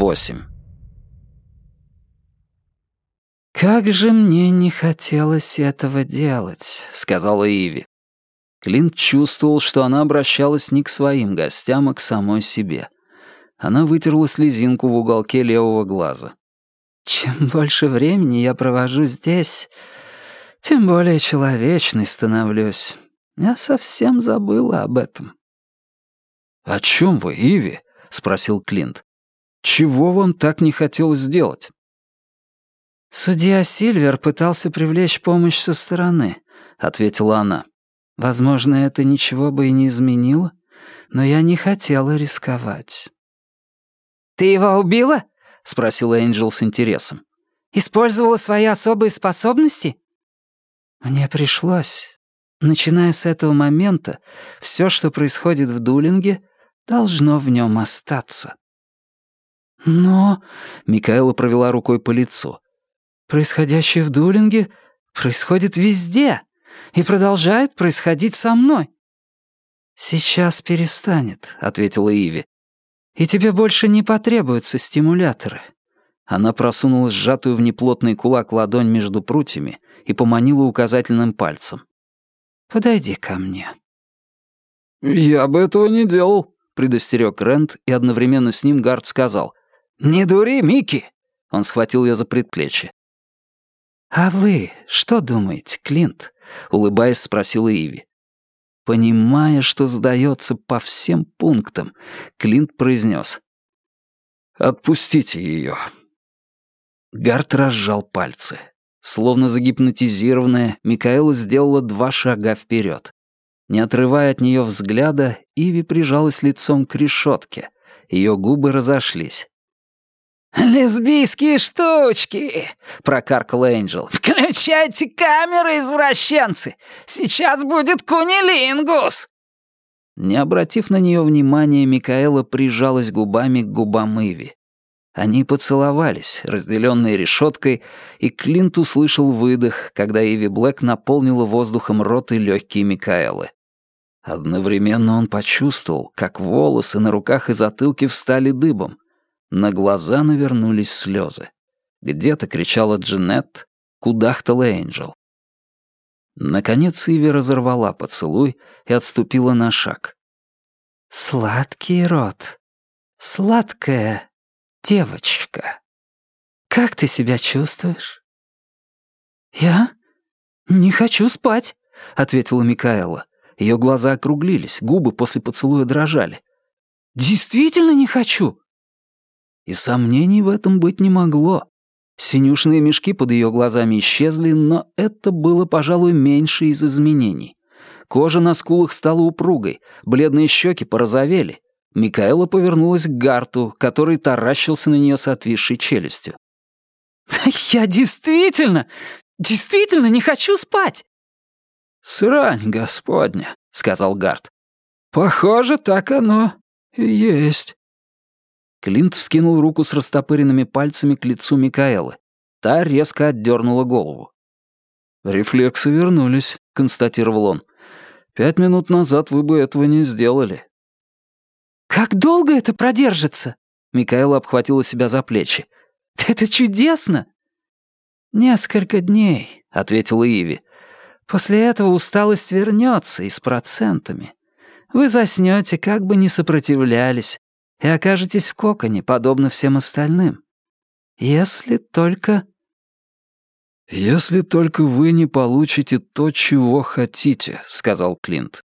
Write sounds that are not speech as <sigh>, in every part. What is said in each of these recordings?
8. «Как же мне не хотелось этого делать», — сказала Иви. Клинт чувствовал, что она обращалась не к своим гостям, а к самой себе. Она вытерла слезинку в уголке левого глаза. «Чем больше времени я провожу здесь, тем более человечной становлюсь. Я совсем забыла об этом». «О чем вы, Иви?» — спросил Клинт. «Чего вам так не хотелось сделать?» «Судья Сильвер пытался привлечь помощь со стороны», — ответила она. «Возможно, это ничего бы и не изменило, но я не хотела рисковать». «Ты его убила?» — спросил Энджел с интересом. «Использовала свои особые способности?» «Мне пришлось. Начиная с этого момента, все, что происходит в Дулинге, должно в нем остаться». «Но...» — Микаэла провела рукой по лицу. «Происходящее в Дулинге происходит везде и продолжает происходить со мной». «Сейчас перестанет», — ответила Иви. «И тебе больше не потребуются стимуляторы». Она просунула сжатую в неплотный кулак ладонь между прутьями и поманила указательным пальцем. «Подойди ко мне». «Я бы этого не делал», — предостерег Рент, и одновременно с ним Гард сказал. «Не дури, Микки!» Он схватил ее за предплечье. «А вы что думаете, Клинт?» — улыбаясь, спросила Иви. Понимая, что сдается по всем пунктам, Клинт произнес. «Отпустите ее». Гард разжал пальцы. Словно загипнотизированная, Микаэла сделала два шага вперед. Не отрывая от нее взгляда, Иви прижалась лицом к решетке. Ее губы разошлись. «Лесбийские штучки!» — прокаркал Энджел. «Включайте камеры, извращенцы! Сейчас будет кунилингус!» Не обратив на нее внимания, Микаэла прижалась губами к губам Иви. Они поцеловались, разделенные решеткой, и Клинт услышал выдох, когда Иви Блэк наполнила воздухом рот и легкие Микаэлы. Одновременно он почувствовал, как волосы на руках и затылке встали дыбом — на глаза навернулись слезы. Где-то кричала Джанет, кудахтала Энджел. Наконец Иви разорвала поцелуй и отступила на шаг. «Сладкий рот. Сладкая девочка. Как ты себя чувствуешь?» «Я не хочу спать», — ответила Микаэла. Ее глаза округлились, губы после поцелуя дрожали. «Действительно не хочу. И сомнений в этом быть не могло. Синюшные мешки под ее глазами исчезли, но это было, пожалуй, меньше из изменений. Кожа на скулах стала упругой, бледные щеки порозовели. Микаэла повернулась к Гарту, который таращился на нее с отвисшей челюстью. <laughs> «Я действительно, действительно не хочу спать!» «Срань господня», — сказал Гарт. «Похоже, так оно и есть». Клинт вскинул руку с растопыренными пальцами к лицу Микаэлы. Та резко отдернула голову. «Рефлексы вернулись», — констатировал он. «Пять минут назад вы бы этого не сделали». «Как долго это продержится?» Микаэла обхватила себя за плечи. «Это чудесно!» «Несколько дней», — ответила Иви. «После этого усталость вернется и с процентами. Вы заснете, как бы не сопротивлялись, и окажетесь в коконе, подобно всем остальным. Если только... «Если только вы не получите то, чего хотите», — сказал Клинт.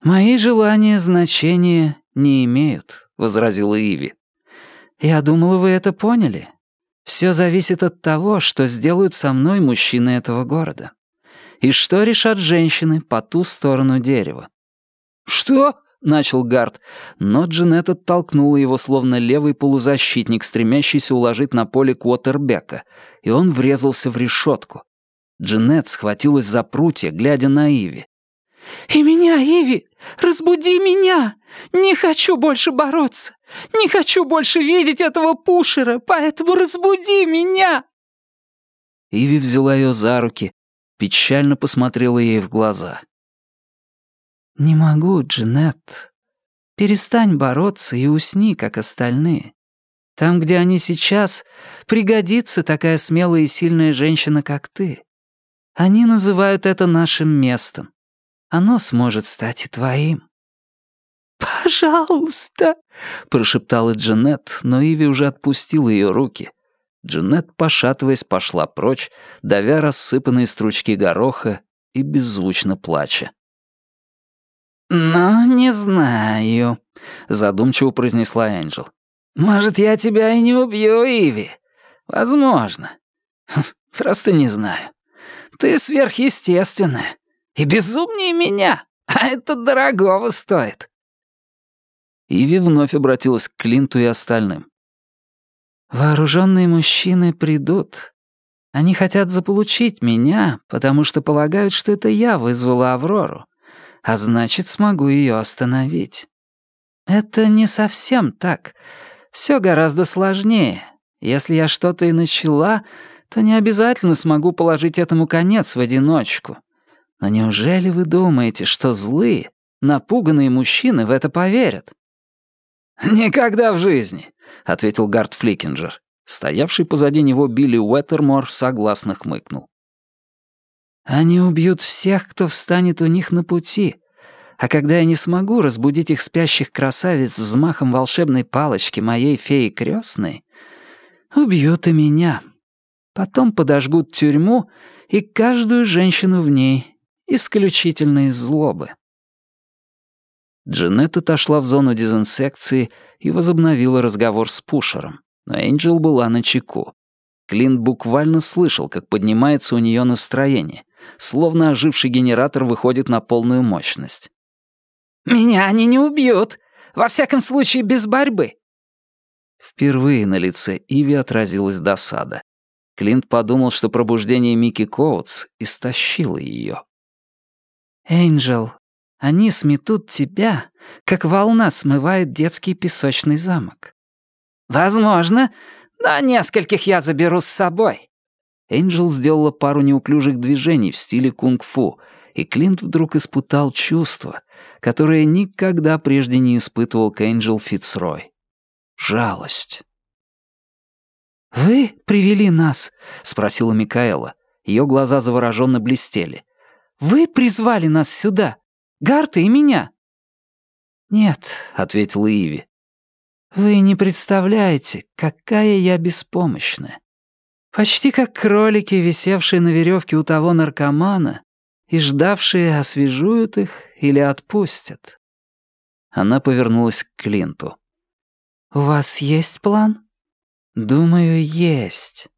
«Мои желания значения не имеют», — возразила Иви. «Я думала, вы это поняли. Все зависит от того, что сделают со мной мужчины этого города. И что решат женщины по ту сторону дерева». «Что?» Начал Гард, но Джанет оттолкнула его, словно левый полузащитник, стремящийся уложить на поле квотербека, и он врезался в решетку. Джанет схватилась за прутья, глядя на Иви. «И меня, Иви! Разбуди меня! Не хочу больше бороться! Не хочу больше видеть этого пушера, поэтому разбуди меня!» Иви взяла ее за руки, печально посмотрела ей в глаза. «Не могу, Джанет. Перестань бороться и усни, как остальные. Там, где они сейчас, пригодится такая смелая и сильная женщина, как ты. Они называют это нашим местом. Оно сможет стать и твоим». «Пожалуйста!» — прошептала Джанет, но Иви уже отпустила ее руки. Джанет, пошатываясь, пошла прочь, давя рассыпанные стручки гороха и беззвучно плача. «Ну, не знаю», — задумчиво произнесла Энджел. «Может, я тебя и не убью, Иви? Возможно. Просто не знаю. Ты сверхъестественная и безумнее меня, а это дорогого стоит». Иви вновь обратилась к Клинту и остальным. «Вооруженные мужчины придут. Они хотят заполучить меня, потому что полагают, что это я вызвала Аврору, а значит, смогу ее остановить. Это не совсем так. Все гораздо сложнее. Если я что-то и начала, то не обязательно смогу положить этому конец в одиночку. Но неужели вы думаете, что злые, напуганные мужчины в это поверят? «Никогда в жизни», — ответил Гард Фликинджер. Стоявший позади него Билли Уэттермор согласно хмыкнул. «Они убьют всех, кто встанет у них на пути. А когда я не смогу разбудить их спящих красавиц взмахом волшебной палочки моей феи крестной, убьют и меня. Потом подожгут тюрьму и каждую женщину в ней, исключительно из злобы». Джанет отошла в зону дезинсекции и возобновила разговор с Пушером, но Энджел была на чеку. Клинт буквально слышал, как поднимается у нее настроение, словно оживший генератор выходит на полную мощность. «Меня они не убьют! Во всяком случае, без борьбы!» Впервые на лице Иви отразилась досада. Клинт подумал, что пробуждение Микки Коутс истощило ее. «Энджел, они сметут тебя, как волна смывает детский песочный замок. Возможно, но нескольких я заберу с собой. Энджел сделала пару неуклюжих движений в стиле кунг-фу, и Клинт вдруг испытал чувство, которое никогда прежде не испытывал к Энджел Фицрой. Жалость. «Вы привели нас?» — спросила Микаэла. Ее глаза завороженно блестели. «Вы призвали нас сюда?» Гарта и меня». «Нет», — ответила Иви. «Вы не представляете, какая я беспомощная. Почти как кролики, висевшие на веревке у того наркомана и ждавшие, освежуют их или отпустят». Она повернулась к Клинту. «У вас есть план?» «Думаю, есть».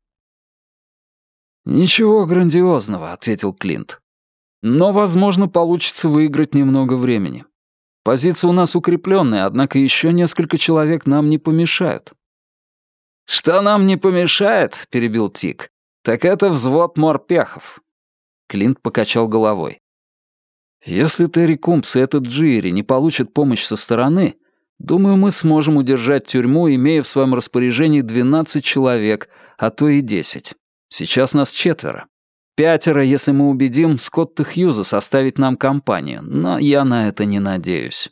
«Ничего грандиозного», — ответил Клинт. Но, возможно, получится выиграть немного времени. Позиция у нас укрепленная, однако еще несколько человек нам не помешают». «Что нам не помешает?» — перебил Тик. «Так это взвод морпехов». Клинт покачал головой. «Если Терри Кумпс и этот Джири не получат помощь со стороны, думаю, мы сможем удержать тюрьму, имея в своем распоряжении 12 человек, а то и 10. Сейчас нас четверо. Пятеро, если мы убедим Скотта Хьюза составить нам компанию, но я на это не надеюсь».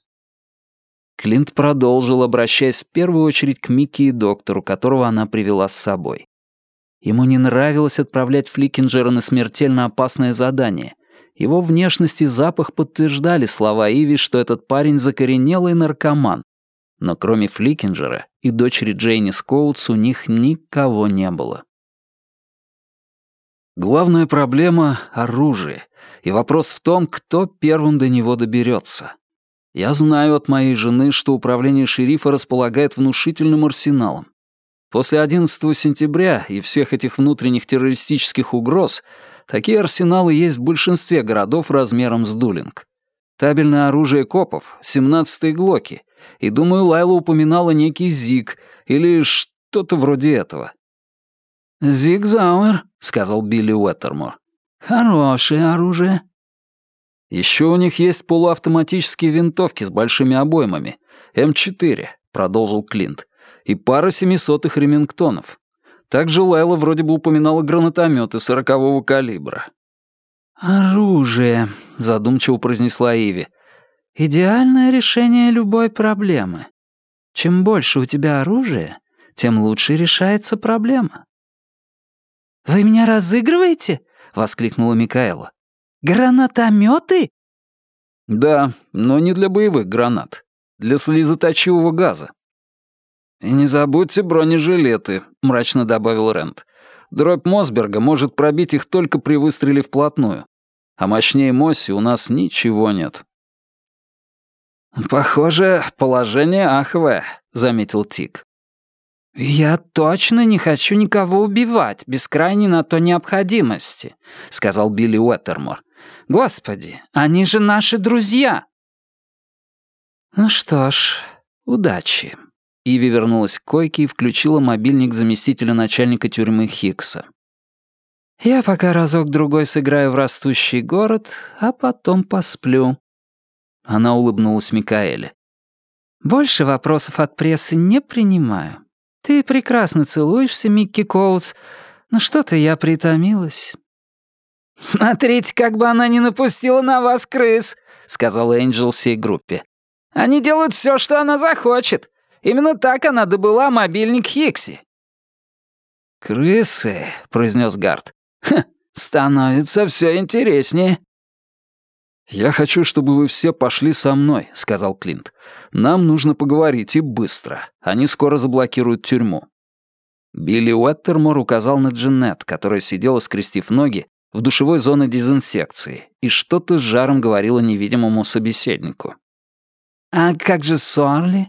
Клинт продолжил, обращаясь в первую очередь к Микки и доктору, которого она привела с собой. Ему не нравилось отправлять Фликинджера на смертельно опасное задание. Его внешность и запах подтверждали слова Иви, что этот парень закоренелый наркоман. Но кроме Фликинджера и дочери Джейни Скоутс у них никого не было. Главная проблема — оружие, и вопрос в том, кто первым до него доберется. Я знаю от моей жены, что управление шерифа располагает внушительным арсеналом. После 11 сентября и всех этих внутренних террористических угроз такие арсеналы есть в большинстве городов размером с Дулинг. Табельное оружие копов — 17-й Глоки, и, думаю, Лайла упоминала некий ЗИГ или что-то вроде этого. «Зигзауэр», — сказал Билли Уэттермор. «Хорошее оружие». Еще у них есть полуавтоматические винтовки с большими обоймами. М4, продолжил Клинт. И пара семисотых ремингтонов. Также Лайла вроде бы упоминала гранатометы сорокового калибра. «Оружие», — задумчиво произнесла Иви. «Идеальное решение любой проблемы. Чем больше у тебя оружия, тем лучше решается проблема. «Вы меня разыгрываете?» — воскликнула Микаэла. «Гранатометы?» «Да, но не для боевых гранат. Для слезоточивого газа». «И не забудьте бронежилеты», — мрачно добавил Рент. «Дробь Мосберга может пробить их только при выстреле вплотную. А мощнее Мосси у нас ничего нет». «Похоже, положение аховое», — заметил Тик. «Я точно не хочу никого убивать, без крайней на то необходимости», — сказал Билли Уэттермор. «Господи, они же наши друзья!» «Ну что ж, удачи». Иви вернулась к койке и включила мобильник заместителя начальника тюрьмы Хикса. «Я пока разок-другой сыграю в растущий город, а потом посплю». Она улыбнулась Микаэле. «Больше вопросов от прессы не принимаю. Ты прекрасно целуешься, Микки Коутс, но что-то я притомилась». «Смотрите, как бы она не напустила на вас крыс», — сказал Энджел всей группе. «Они делают все, что она захочет. Именно так она добыла мобильник Хикси». «Крысы», — произнес Гард. «Ха, становится все интереснее». «Я хочу, чтобы вы все пошли со мной», — сказал Клинт. «Нам нужно поговорить и быстро. Они скоро заблокируют тюрьму». Билли Уэттермор указал на Джанет, которая сидела, скрестив ноги, в душевой зоне дезинсекции, и что-то с жаром говорила невидимому собеседнику. «А как же Сорли?»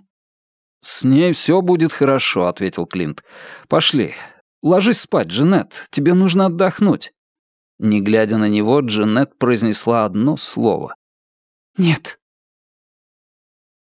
«С ней все будет хорошо», — ответил Клинт. «Пошли. Ложись спать, Джанет. Тебе нужно отдохнуть». Не глядя на него, Джанет произнесла одно слово. «Нет».